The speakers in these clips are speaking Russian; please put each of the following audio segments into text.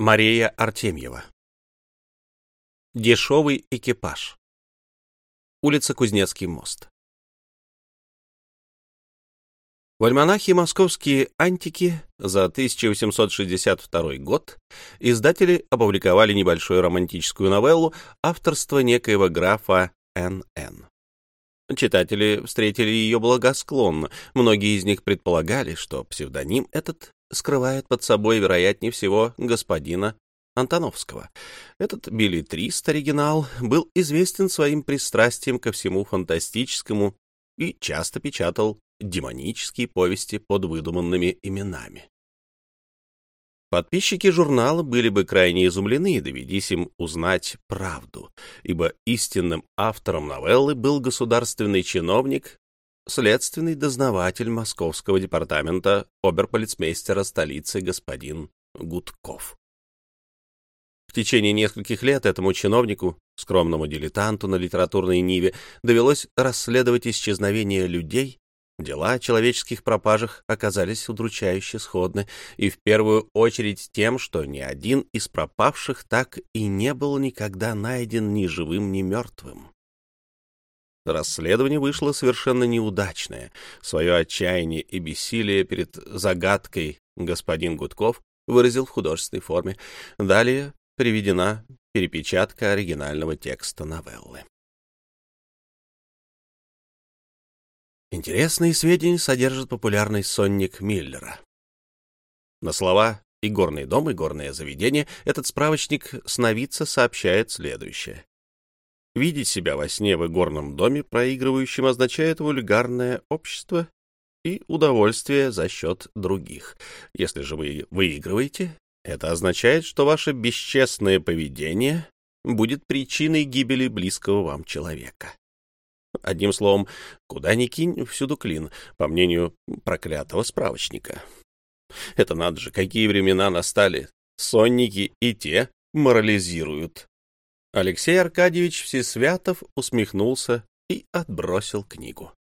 Мария Артемьева. Дешевый экипаж. Улица Кузнецкий мост. В альманахе «Московские антики» за 1862 год издатели опубликовали небольшую романтическую новеллу авторства некоего графа Н.Н. Читатели встретили ее благосклонно. Многие из них предполагали, что псевдоним этот скрывает под собой, вероятнее всего, господина Антоновского. Этот билетрист оригинал был известен своим пристрастием ко всему фантастическому и часто печатал демонические повести под выдуманными именами. Подписчики журнала были бы крайне изумлены, доведись им узнать правду, ибо истинным автором новеллы был государственный чиновник следственный дознаватель Московского департамента оберполицмейстера столицы господин Гудков. В течение нескольких лет этому чиновнику, скромному дилетанту на литературной ниве, довелось расследовать исчезновение людей, дела о человеческих пропажах оказались удручающе сходны, и в первую очередь тем, что ни один из пропавших так и не был никогда найден ни живым, ни мертвым. Расследование вышло совершенно неудачное. Свое отчаяние и бессилие перед загадкой господин Гудков выразил в художественной форме. Далее приведена перепечатка оригинального текста новеллы. Интересные сведения содержит популярный сонник Миллера. На слова «и горный дом, и горное заведение» этот справочник сновидца сообщает следующее. Видеть себя во сне в игорном доме проигрывающим означает вульгарное общество и удовольствие за счет других. Если же вы выигрываете, это означает, что ваше бесчестное поведение будет причиной гибели близкого вам человека. Одним словом, куда ни кинь, всюду клин, по мнению проклятого справочника. Это надо же, какие времена настали. Сонники и те морализируют. Алексей Аркадьевич Всесвятов усмехнулся и отбросил книгу.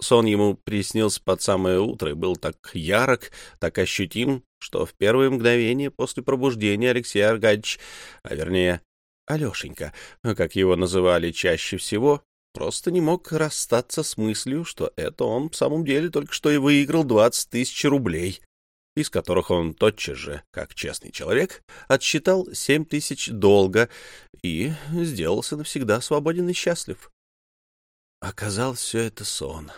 Сон ему приснился под самое утро и был так ярок, так ощутим, что в первые мгновения после пробуждения Алексей Аркадьевич, а вернее Алешенька, как его называли чаще всего, просто не мог расстаться с мыслью, что это он в самом деле только что и выиграл двадцать тысяч рублей из которых он тотчас же, как честный человек, отсчитал семь тысяч долга и сделался навсегда свободен и счастлив. Оказалось, все это сон.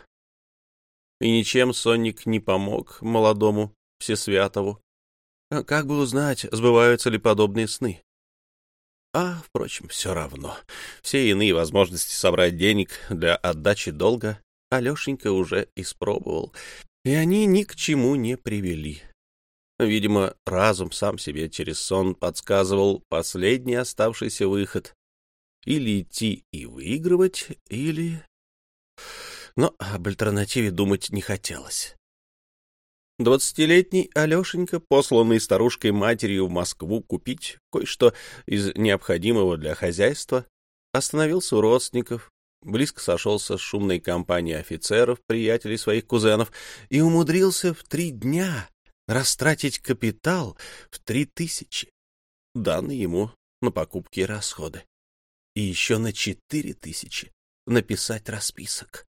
И ничем сонник не помог молодому Всесвятову. Как бы узнать, сбываются ли подобные сны? А, впрочем, все равно. Все иные возможности собрать денег для отдачи долга Алешенька уже испробовал, и они ни к чему не привели. Видимо, разум сам себе через сон подсказывал последний оставшийся выход. Или идти и выигрывать, или... Но об альтернативе думать не хотелось. Двадцатилетний Алешенька, посланный старушкой-матерью в Москву купить кое-что из необходимого для хозяйства, остановился у родственников, близко сошелся с шумной компанией офицеров, приятелей своих кузенов, и умудрился в три дня растратить капитал в три тысячи, данный ему на покупки и расходы, и еще на четыре тысячи написать расписок.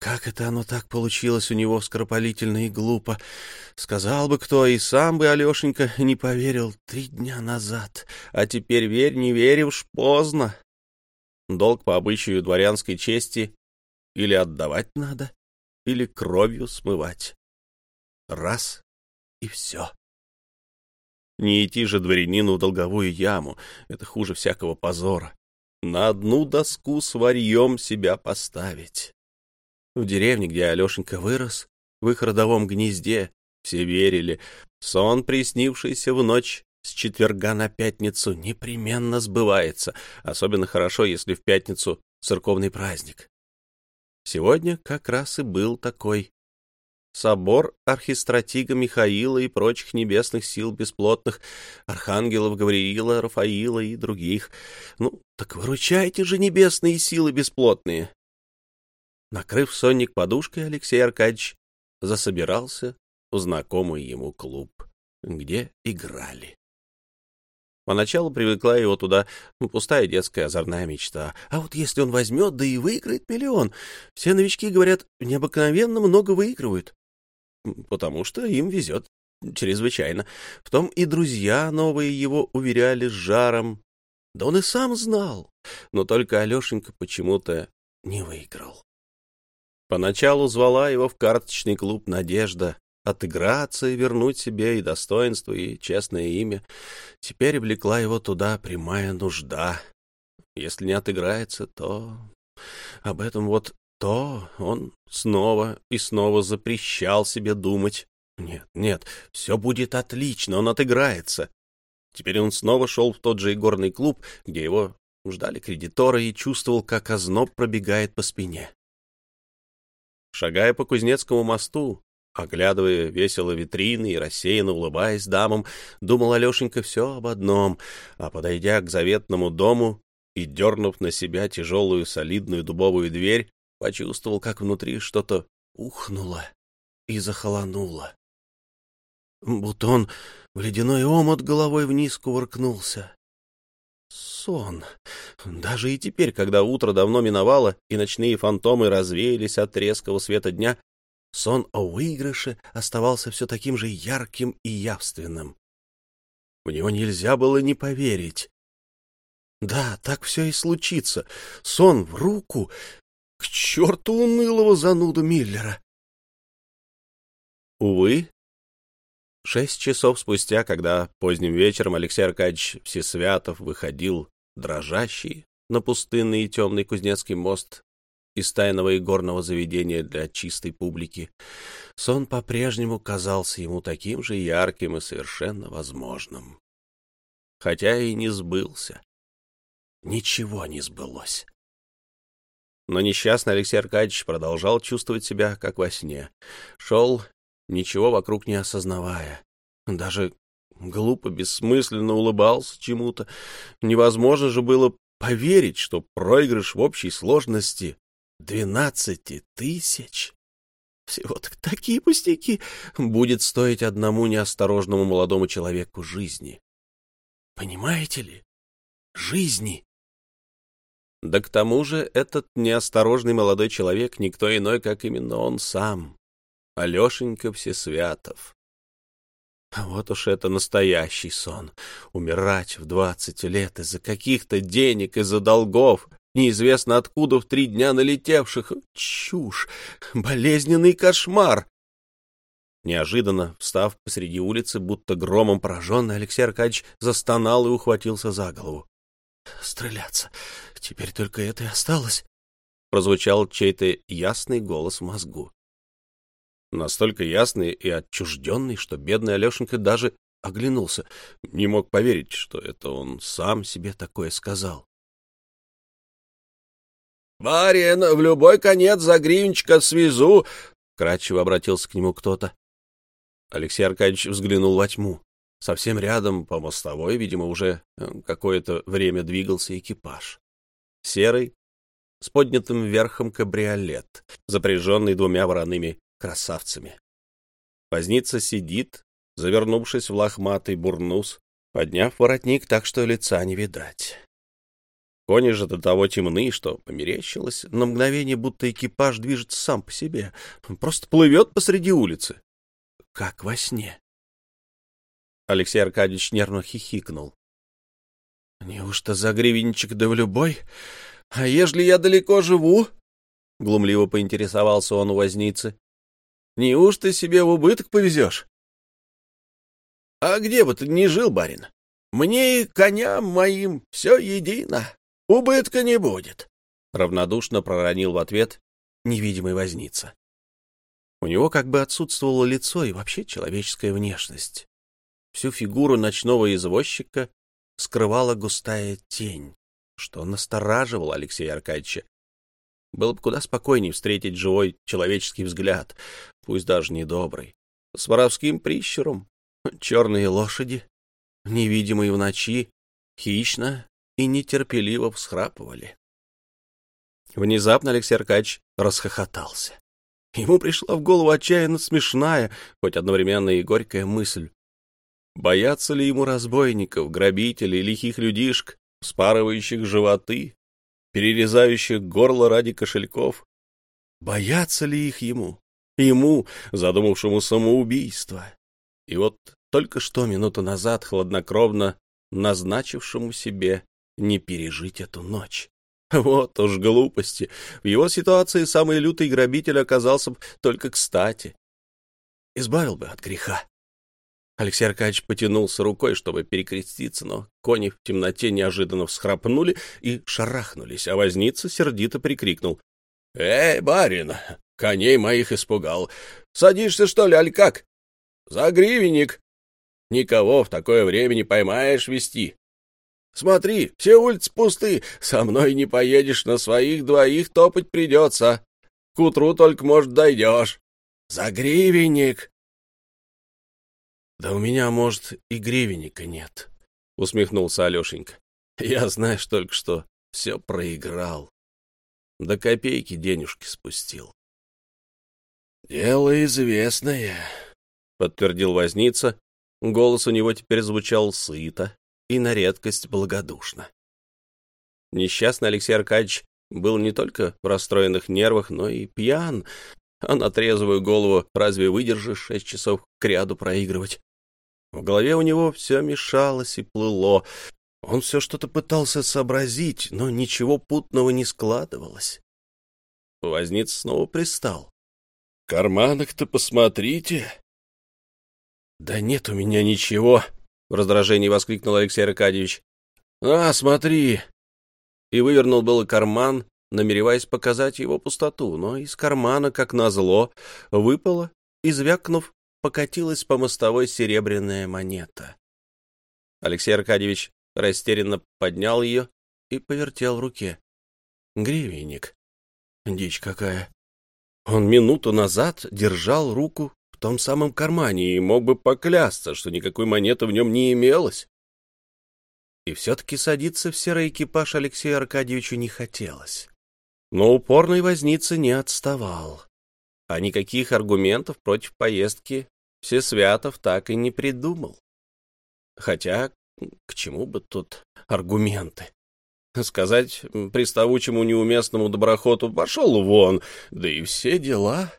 Как это оно так получилось у него скоропалительно и глупо? Сказал бы кто, и сам бы Алешенька не поверил три дня назад. А теперь верь, не верь, уж поздно. Долг по обычаю дворянской чести или отдавать надо, или кровью смывать. Раз — и все. Не идти же дворянину в долговую яму, это хуже всякого позора. На одну доску с варьем себя поставить. В деревне, где Алешенька вырос, в их родовом гнезде, все верили, сон, приснившийся в ночь с четверга на пятницу, непременно сбывается, особенно хорошо, если в пятницу церковный праздник. Сегодня как раз и был такой собор архистратига Михаила и прочих небесных сил бесплотных, архангелов Гавриила, Рафаила и других. Ну, так выручайте же небесные силы бесплотные. Накрыв сонник подушкой, Алексей Аркадьевич засобирался в знакомый ему клуб. где играли. Поначалу привыкла его туда ну, пустая детская озорная мечта. А вот если он возьмет, да и выиграет миллион. Все новички, говорят, необыкновенно много выигрывают. Потому что им везет чрезвычайно. В том и друзья новые его уверяли с жаром. Да он и сам знал. Но только Алешенька почему-то не выиграл. Поначалу звала его в карточный клуб «Надежда», отыграться и вернуть себе и достоинство, и честное имя. Теперь влекла его туда прямая нужда. Если не отыграется, то... Об этом вот то он снова и снова запрещал себе думать. Нет, нет, все будет отлично, он отыграется. Теперь он снова шел в тот же игорный клуб, где его ждали кредиторы, и чувствовал, как озноб пробегает по спине. Шагая по Кузнецкому мосту, Оглядывая весело витрины и рассеянно улыбаясь дамам, думал Алешенька все об одном, а, подойдя к заветному дому и дернув на себя тяжелую солидную дубовую дверь, почувствовал, как внутри что-то ухнуло и захолонуло. Будто он в ледяной омут головой вниз кувыркнулся. Сон. Даже и теперь, когда утро давно миновало, и ночные фантомы развеялись от резкого света дня, сон о выигрыше оставался все таким же ярким и явственным. В него нельзя было не поверить. Да, так все и случится. Сон в руку. К черту унылого зануду Миллера. Увы, шесть часов спустя, когда поздним вечером Алексей Аркадьевич Всесвятов выходил дрожащий на пустынный и темный Кузнецкий мост из тайного и горного заведения для чистой публики, сон по-прежнему казался ему таким же ярким и совершенно возможным. Хотя и не сбылся. Ничего не сбылось. Но несчастный Алексей Аркадьевич продолжал чувствовать себя, как во сне. Шел, ничего вокруг не осознавая. Даже глупо, бессмысленно улыбался чему-то. Невозможно же было поверить, что проигрыш в общей сложности Двенадцати тысяч? Всего-то такие пустяки будет стоить одному неосторожному молодому человеку жизни. Понимаете ли? Жизни. Да к тому же этот неосторожный молодой человек никто иной, как именно он сам, Алешенька Всесвятов. Вот уж это настоящий сон. Умирать в двадцать лет из-за каких-то денег, из-за долгов, неизвестно откуда в три дня налетевших. Чушь! Болезненный кошмар! Неожиданно, встав посреди улицы, будто громом пораженный, Алексей Аркадьевич застонал и ухватился за голову. «Стреляться! Теперь только это и осталось!» Прозвучал чей-то ясный голос в мозгу. Настолько ясный и отчужденный, что бедный Алешенька даже оглянулся. Не мог поверить, что это он сам себе такое сказал. «Барин, в любой конец за гривенчика связу!» — кратчево обратился к нему кто-то. Алексей Аркадьевич взглянул во тьму. Совсем рядом, по мостовой, видимо, уже э, какое-то время двигался экипаж. Серый, с поднятым верхом кабриолет, запряженный двумя вороными красавцами. Возница сидит, завернувшись в лохматый бурнус, подняв воротник так, что лица не видать. Кони же до того темны, что померещилось на мгновение, будто экипаж движется сам по себе, просто плывет посреди улицы. Как во сне. Алексей Аркадьевич нервно хихикнул. — Неужто за гривенчик да в любой? А ежели я далеко живу? — глумливо поинтересовался он у возницы. — Неужто себе в убыток повезешь? — А где бы ты ни жил, барин? Мне и коням моим все едино. Убытка не будет, — равнодушно проронил в ответ невидимый возница. У него как бы отсутствовало лицо и вообще человеческая внешность. Всю фигуру ночного извозчика скрывала густая тень, что настораживал Алексея Аркадьевича. Было бы куда спокойнее встретить живой человеческий взгляд, пусть даже недобрый, с воровским прищуром, черные лошади, невидимые в ночи, хищно и нетерпеливо всхрапывали. Внезапно Алексей Аркадьевич расхохотался. Ему пришла в голову отчаянно смешная, хоть одновременно и горькая мысль. Боятся ли ему разбойников, грабителей, лихих людишек, спарывающих животы, перерезающих горло ради кошельков? Боятся ли их ему? Ему, задумавшему самоубийство? И вот только что минуту назад хладнокровно назначившему себе не пережить эту ночь. Вот уж глупости. В его ситуации самый лютый грабитель оказался бы только кстати. Избавил бы от греха. Алексей Аркадьевич потянулся рукой, чтобы перекреститься, но кони в темноте неожиданно всхрапнули и шарахнулись, а возница сердито прикрикнул. — Эй, барин, коней моих испугал. Садишься, что ли, аль как? За гривенник. Никого в такое время не поймаешь вести. Смотри, все улицы пусты, со мной не поедешь, на своих двоих топать придется. К утру только, может, дойдешь. За гривенник. Да у меня, может, и гривенника нет, — усмехнулся Алешенька. Я, знаешь, только что все проиграл. До копейки денежки спустил. — Дело известное, — подтвердил возница. Голос у него теперь звучал сыто, и на редкость благодушно. Несчастный Алексей Аркадьевич был не только в расстроенных нервах, но и пьян, а на трезвую голову разве выдержишь шесть часов к ряду проигрывать? В голове у него все мешалось и плыло. Он все что-то пытался сообразить, но ничего путного не складывалось. Возниц снова пристал. — В карманах-то посмотрите. — Да нет у меня ничего, — в раздражении воскликнул Алексей Аркадьевич. «А, смотри!» И вывернул было карман, намереваясь показать его пустоту, но из кармана, как назло, выпала и, звякнув, покатилась по мостовой серебряная монета. Алексей Аркадьевич растерянно поднял ее и повертел в руке. Гривенник. Дичь какая. Он минуту назад держал руку том самом кармане и мог бы поклясться, что никакой монеты в нем не имелось. И все-таки садиться в серый экипаж Алексею Аркадьевичу не хотелось. Но упорный возница не отставал. А никаких аргументов против поездки Всесвятов так и не придумал. Хотя к чему бы тут аргументы? Сказать приставучему неуместному доброхоту «пошел вон», да и все дела.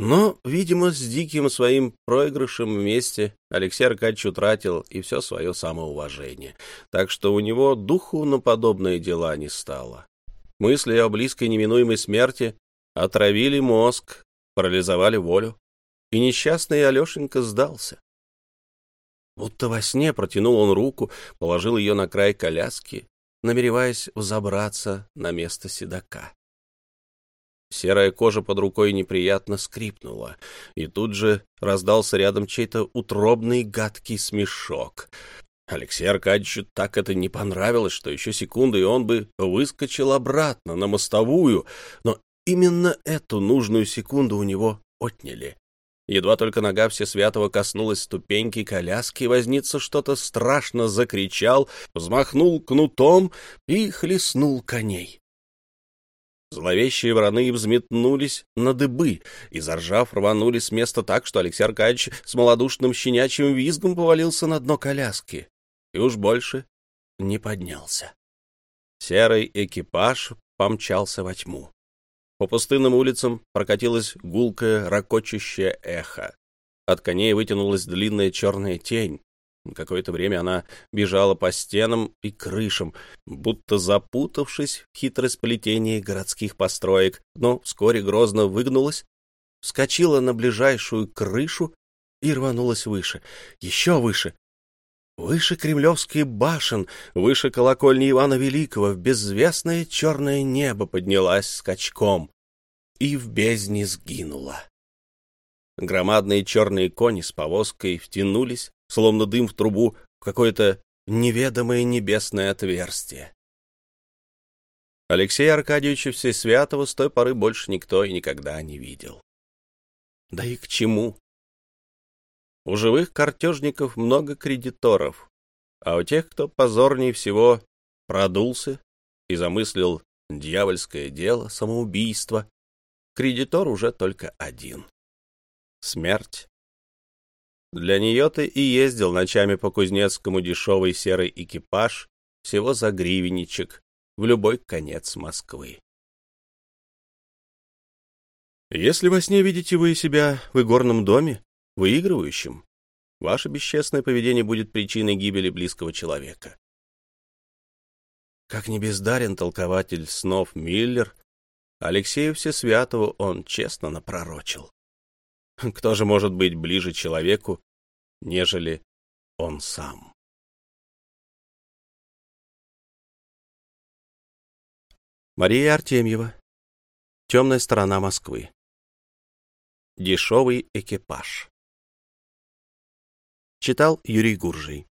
Но, видимо, с диким своим проигрышем вместе Алексей Аркадьевич утратил и все свое самоуважение, так что у него духу на подобные дела не стало. Мысли о близкой неминуемой смерти отравили мозг, парализовали волю, и несчастный Алешенька сдался. Будто во сне протянул он руку, положил ее на край коляски, намереваясь взобраться на место седока. Серая кожа под рукой неприятно скрипнула, и тут же раздался рядом чей-то утробный гадкий смешок. Алексею Аркадьевичу так это не понравилось, что еще секунду, и он бы выскочил обратно на мостовую, но именно эту нужную секунду у него отняли. Едва только нога Всесвятого коснулась ступеньки коляски, возница что-то страшно закричал, взмахнул кнутом и хлестнул коней. Зловещие враны взметнулись на дыбы и, заржав, рванули с места так, что Алексей Аркадьевич с малодушным щенячьим визгом повалился на дно коляски и уж больше не поднялся. Серый экипаж помчался во тьму. По пустынным улицам прокатилось гулкое, ракочущее эхо. От коней вытянулась длинная черная тень, Какое-то время она бежала по стенам и крышам, будто запутавшись в хитросплетении городских построек, но вскоре грозно выгнулась, вскочила на ближайшую крышу и рванулась выше, еще выше. Выше кремлевских башен, выше колокольни Ивана Великого, в безвестное черное небо поднялась скачком и в бездне сгинула. Громадные черные кони с повозкой втянулись словно дым в трубу, в какое-то неведомое небесное отверстие. Алексея Аркадьевича Всесвятого с той поры больше никто и никогда не видел. Да и к чему? У живых картежников много кредиторов, а у тех, кто позорнее всего продулся и замыслил дьявольское дело, самоубийство, кредитор уже только один — смерть. Для нее-то и ездил ночами по Кузнецкому дешевый серый экипаж, всего за гривенничек, в любой конец Москвы. Если во сне видите вы себя в игорном доме, выигрывающим, ваше бесчестное поведение будет причиной гибели близкого человека. Как не бездарен толкователь снов Миллер, Алексею Всесвятого он честно напророчил. Кто же может быть ближе человеку, нежели он сам? Мария Артемьева. Темная сторона Москвы. Дешевый экипаж. Читал Юрий Гуржий.